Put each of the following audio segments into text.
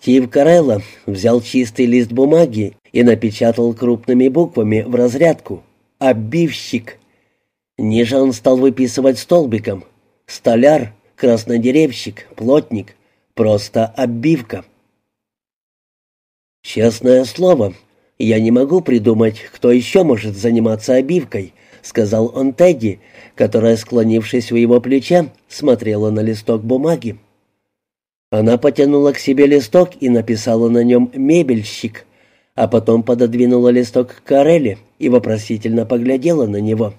Стив Карелло взял чистый лист бумаги и напечатал крупными буквами в разрядку «Обивщик». Ниже он стал выписывать столбиком «Столяр», «Краснодеревщик», «Плотник», просто «Оббивка». «Честное слово, я не могу придумать, кто еще может заниматься обивкой», — сказал он Тедди, которая, склонившись у его плеча, смотрела на листок бумаги. Она потянула к себе листок и написала на нем «мебельщик», а потом пододвинула листок к Карелле и вопросительно поглядела на него.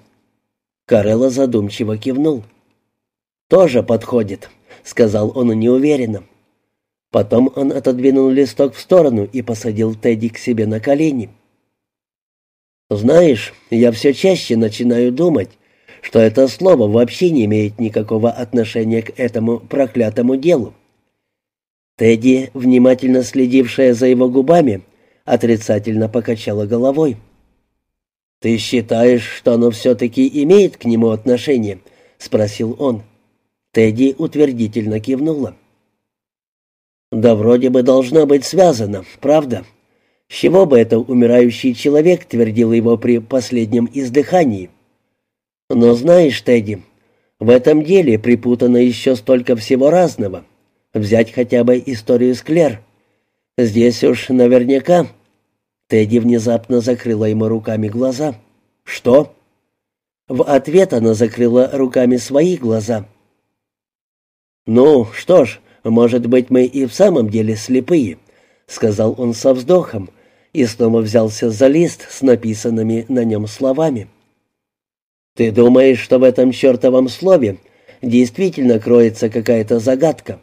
Карелла задумчиво кивнул. «Тоже подходит», — сказал он неуверенно. Потом он отодвинул листок в сторону и посадил Тедди к себе на колени. «Знаешь, я все чаще начинаю думать, что это слово вообще не имеет никакого отношения к этому проклятому делу. Тедди, внимательно следившая за его губами, отрицательно покачала головой. «Ты считаешь, что оно все-таки имеет к нему отношение?» — спросил он. Тедди утвердительно кивнула. «Да вроде бы должно быть связано, правда? С чего бы это умирающий человек твердил его при последнем издыхании? Но знаешь, Тедди, в этом деле припутано еще столько всего разного. Взять хотя бы историю с Клер. Здесь уж наверняка...» Тедди внезапно закрыла ему руками глаза. «Что?» В ответ она закрыла руками свои глаза. «Ну, что ж, может быть, мы и в самом деле слепые», — сказал он со вздохом и снова взялся за лист с написанными на нем словами. «Ты думаешь, что в этом чертовом слове действительно кроется какая-то загадка?»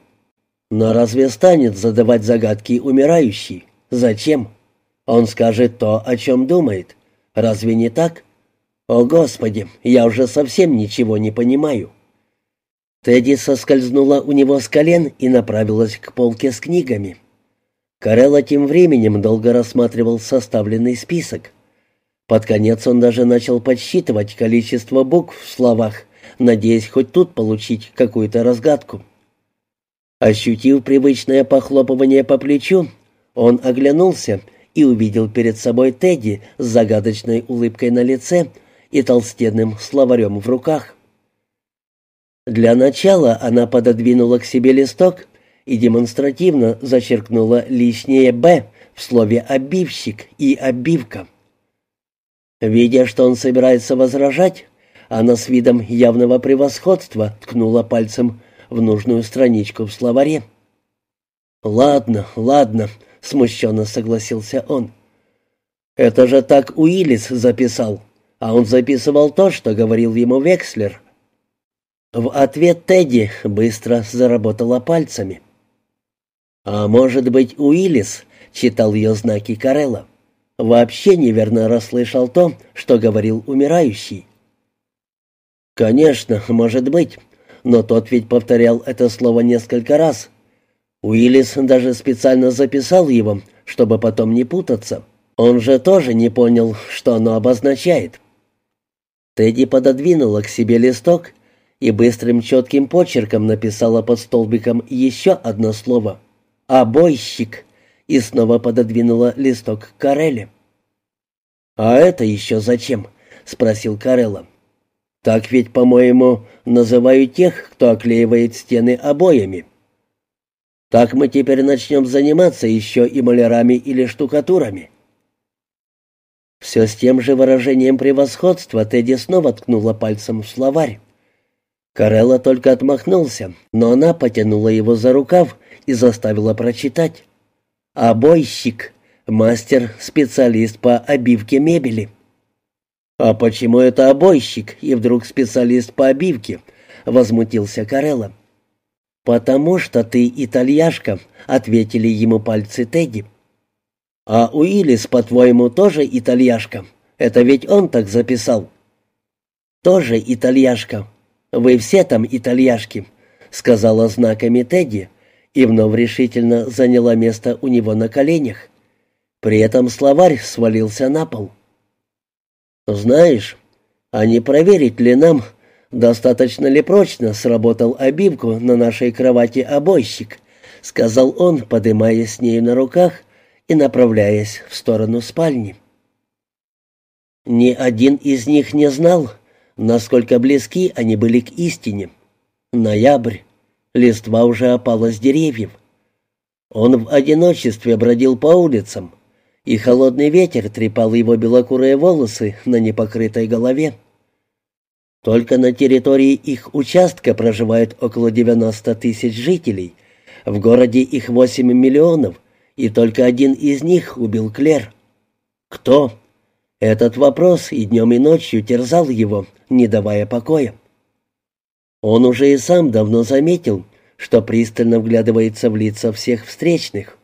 Но разве станет задавать загадки умирающий? Зачем? Он скажет то, о чем думает. Разве не так? О, Господи, я уже совсем ничего не понимаю. Тедди соскользнула у него с колен и направилась к полке с книгами. Карелла тем временем долго рассматривал составленный список. Под конец он даже начал подсчитывать количество букв в словах, надеясь хоть тут получить какую-то разгадку. Ощутив привычное похлопывание по плечу, он оглянулся и увидел перед собой Тедди с загадочной улыбкой на лице и толстенным словарем в руках. Для начала она пододвинула к себе листок и демонстративно зачеркнула лишнее «Б» в слове «обивщик» и «обивка». Видя, что он собирается возражать, она с видом явного превосходства ткнула пальцем в нужную страничку в словаре. «Ладно, ладно», — смущенно согласился он. «Это же так Уиллис записал, а он записывал то, что говорил ему Векслер». В ответ Тедди быстро заработала пальцами. «А может быть, Уиллис?» — читал ее знаки Карелла. «Вообще неверно расслышал то, что говорил умирающий». «Конечно, может быть», но тот ведь повторял это слово несколько раз. Уиллис даже специально записал его, чтобы потом не путаться. Он же тоже не понял, что оно обозначает. Тедди пододвинула к себе листок и быстрым четким почерком написала под столбиком еще одно слово «обойщик» и снова пододвинула листок к Карелле. «А это еще зачем?» — спросил Карелла. Так ведь, по-моему, называют тех, кто оклеивает стены обоями. Так мы теперь начнем заниматься еще и малярами или штукатурами. Все с тем же выражением превосходства Тедди снова ткнула пальцем в словарь. Карелла только отмахнулся, но она потянула его за рукав и заставила прочитать. «Обойщик, мастер-специалист по обивке мебели». «А почему это обойщик и вдруг специалист по обивке?» — возмутился Карелла. «Потому что ты итальяшка», — ответили ему пальцы Тедди. «А Уиллис, по-твоему, тоже итальяшка? Это ведь он так записал». «Тоже итальяшка. Вы все там итальяшки», — сказала знаками Тедди и вновь решительно заняла место у него на коленях. При этом словарь свалился на пол. «Знаешь, а не проверить ли нам, достаточно ли прочно сработал обивку на нашей кровати обойщик?» —— сказал он, подымаясь с нею на руках и направляясь в сторону спальни. Ни один из них не знал, насколько близки они были к истине. Ноябрь. Листва уже опала с деревьев. Он в одиночестве бродил по улицам, и холодный ветер трепал его белокурые волосы на непокрытой голове. Только на территории их участка проживает около 90 тысяч жителей. В городе их 8 миллионов, и только один из них убил Клер. Кто? Этот вопрос и днем, и ночью терзал его, не давая покоя. Он уже и сам давно заметил, что пристально вглядывается в лица всех встречных.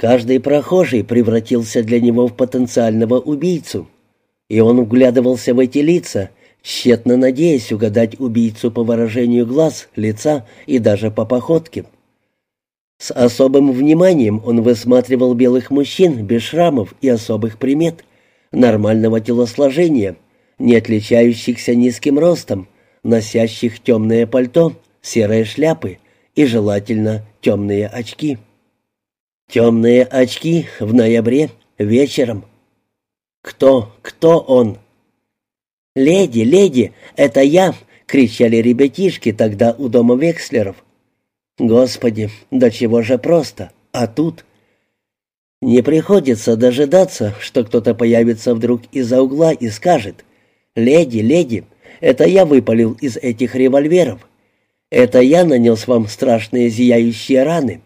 Каждый прохожий превратился для него в потенциального убийцу, и он вглядывался в эти лица, тщетно надеясь угадать убийцу по выражению глаз, лица и даже по походке. С особым вниманием он высматривал белых мужчин без шрамов и особых примет — нормального телосложения, не отличающихся низким ростом, носящих темное пальто, серые шляпы и, желательно, темные очки. Темные очки в ноябре, вечером. Кто, кто он? «Леди, леди, это я!» — кричали ребятишки тогда у дома Векслеров. «Господи, до чего же просто! А тут...» Не приходится дожидаться, что кто-то появится вдруг из-за угла и скажет «Леди, леди, это я выпалил из этих револьверов. Это я нанес вам страшные зияющие раны.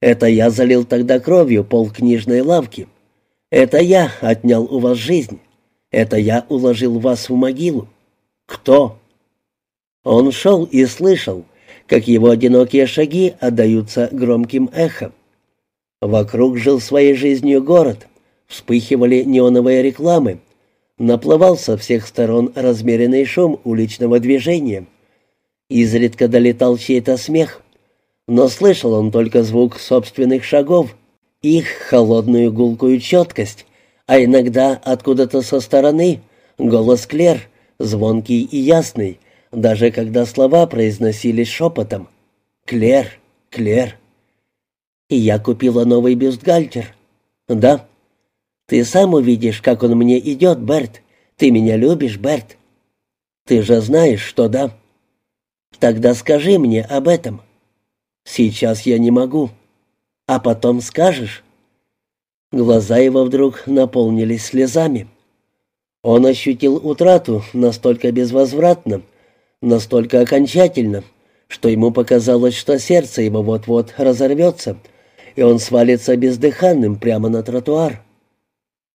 Это я залил тогда кровью пол книжной лавки. Это я отнял у вас жизнь. Это я уложил вас в могилу. Кто?» Он шел и слышал, как его одинокие шаги отдаются громким эхом. Вокруг жил своей жизнью город, вспыхивали неоновые рекламы, наплывал со всех сторон размеренный шум уличного движения. Изредка долетал чей-то смех, но слышал он только звук собственных шагов, их холодную гулкую четкость, а иногда откуда-то со стороны голос Клер, звонкий и ясный, даже когда слова произносились шепотом. «Клер! Клер!» И я купила новый бюстгальтер. Да. Ты сам увидишь, как он мне идет, Берт. Ты меня любишь, Берт? Ты же знаешь, что да. Тогда скажи мне об этом. Сейчас я не могу. А потом скажешь. Глаза его вдруг наполнились слезами. Он ощутил утрату настолько безвозвратно, настолько окончательно, что ему показалось, что сердце его вот-вот разорвется — и он свалится бездыханным прямо на тротуар.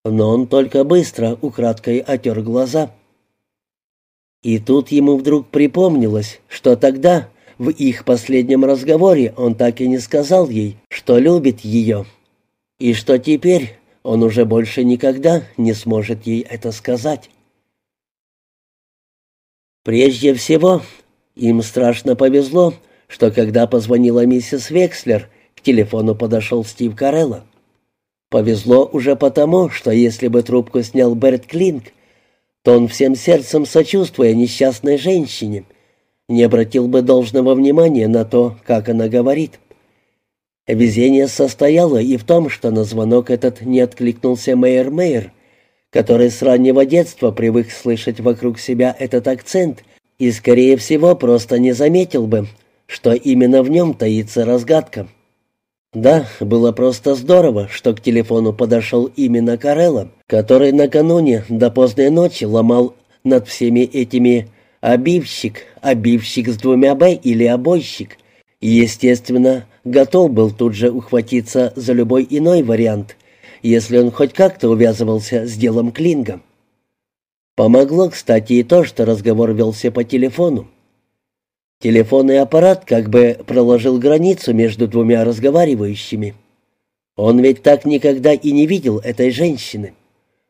Но он только быстро, украдкой отер глаза. И тут ему вдруг припомнилось, что тогда, в их последнем разговоре, он так и не сказал ей, что любит ее, и что теперь он уже больше никогда не сможет ей это сказать. Прежде всего, им страшно повезло, что когда позвонила миссис Векслер к телефону подошел Стив Карелло. Повезло уже потому, что если бы трубку снял Берт Клинк, то он всем сердцем сочувствуя несчастной женщине, не обратил бы должного внимания на то, как она говорит. Везение состояло и в том, что на звонок этот не откликнулся Мэйр Мэйр, который с раннего детства привык слышать вокруг себя этот акцент и, скорее всего, просто не заметил бы, что именно в нем таится разгадка. Да, было просто здорово, что к телефону подошел именно Карелло, который накануне до поздней ночи ломал над всеми этими «обивщик», «обивщик» с двумя «б» или «обойщик», естественно, готов был тут же ухватиться за любой иной вариант, если он хоть как-то увязывался с делом Клинга. Помогло, кстати, и то, что разговор велся по телефону. Телефонный аппарат как бы проложил границу между двумя разговаривающими. Он ведь так никогда и не видел этой женщины.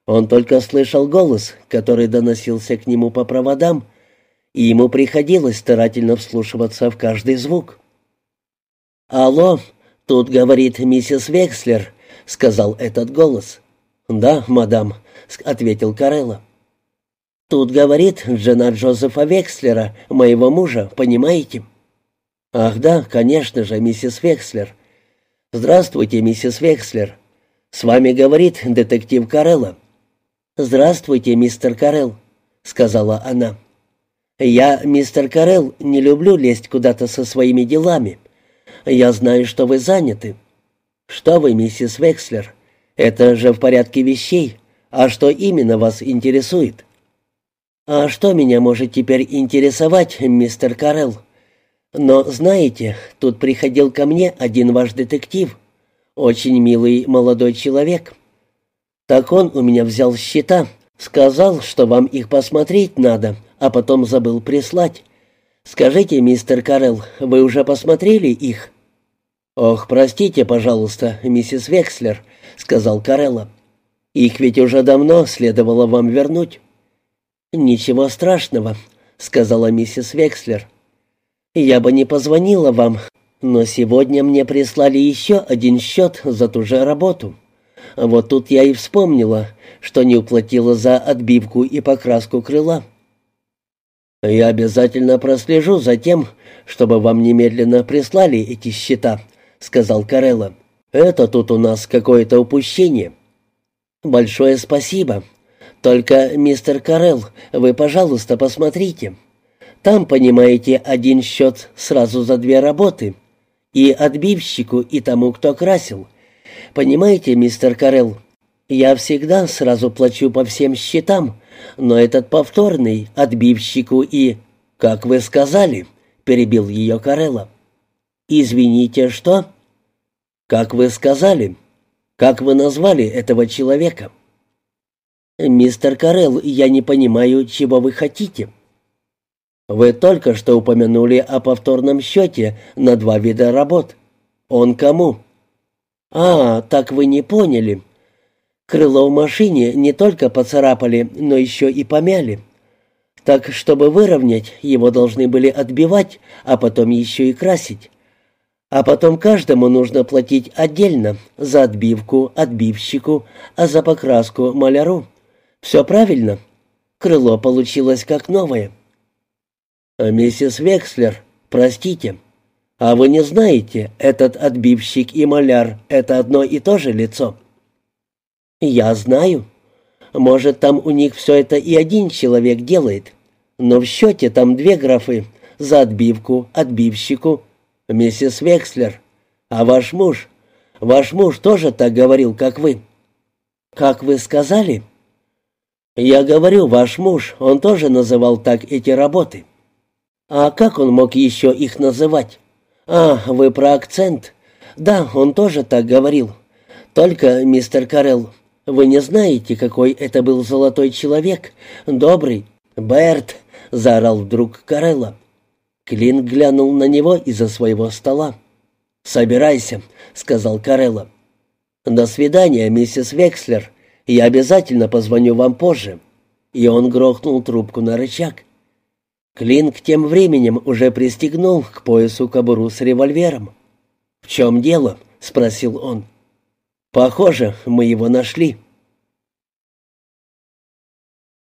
Он только слышал голос, который доносился к нему по проводам, и ему приходилось старательно вслушиваться в каждый звук. «Алло, тут говорит миссис Векслер», — сказал этот голос. «Да, мадам», — ответил Карелла. Тут говорит жена Джозефа Векслера, моего мужа, понимаете? «Ах да, конечно же, миссис Векслер». «Здравствуйте, миссис Векслер. С вами говорит детектив Карелла». «Здравствуйте, мистер Карелл», — сказала она. «Я, мистер Карелл, не люблю лезть куда-то со своими делами. Я знаю, что вы заняты». «Что вы, миссис Векслер? Это же в порядке вещей. А что именно вас интересует?» «А что меня может теперь интересовать, мистер Карелл? Но, знаете, тут приходил ко мне один ваш детектив, очень милый молодой человек. Так он у меня взял счета, сказал, что вам их посмотреть надо, а потом забыл прислать. Скажите, мистер Карелл, вы уже посмотрели их?» «Ох, простите, пожалуйста, миссис Векслер», — сказал Карелла. «Их ведь уже давно следовало вам вернуть». «Ничего страшного», — сказала миссис Векслер. «Я бы не позвонила вам, но сегодня мне прислали еще один счет за ту же работу. Вот тут я и вспомнила, что не уплатила за отбивку и покраску крыла. «Я обязательно прослежу за тем, чтобы вам немедленно прислали эти счета», — сказал Карелла. «Это тут у нас какое-то упущение». «Большое спасибо. Только, мистер Карелл, вы, пожалуйста, посмотрите. Там, понимаете, один счет сразу за две работы. И отбивщику, и тому, кто красил. Понимаете, мистер Карелл, я всегда сразу плачу по всем счетам, но этот повторный отбивщику и... Как вы сказали, перебил ее Карелла. Извините, что? Как вы сказали? Как вы назвали этого человека? Мистер Карелл, я не понимаю, чего вы хотите. Вы только что упомянули о повторном счете на два вида работ. Он кому? А, так вы не поняли. Крыло в машине не только поцарапали, но еще и помяли. Так, чтобы выровнять, его должны были отбивать, а потом еще и красить. А потом каждому нужно платить отдельно за отбивку отбивщику, а за покраску маляру. Все правильно? Крыло получилось как новое. А «Миссис Векслер, простите, а вы не знаете, этот отбивщик и маляр — это одно и то же лицо?» «Я знаю. Может, там у них все это и один человек делает. Но в счете там две графы — за отбивку, отбивщику. Миссис Векслер, а ваш муж? Ваш муж тоже так говорил, как вы?» «Как вы сказали?» «Я говорю, ваш муж, он тоже называл так эти работы». «А как он мог еще их называть?» «А, вы про акцент?» «Да, он тоже так говорил. Только, мистер Карелл, вы не знаете, какой это был золотой человек, добрый. Берт!» — заорал вдруг Карелла. Клин глянул на него из-за своего стола. «Собирайся», — сказал Карелла. «До свидания, миссис Векслер. Я обязательно позвоню вам позже». И он грохнул трубку на рычаг. Клинк тем временем уже пристегнул к поясу кобуру с револьвером. «В чем дело?» — спросил он. «Похоже, мы его нашли».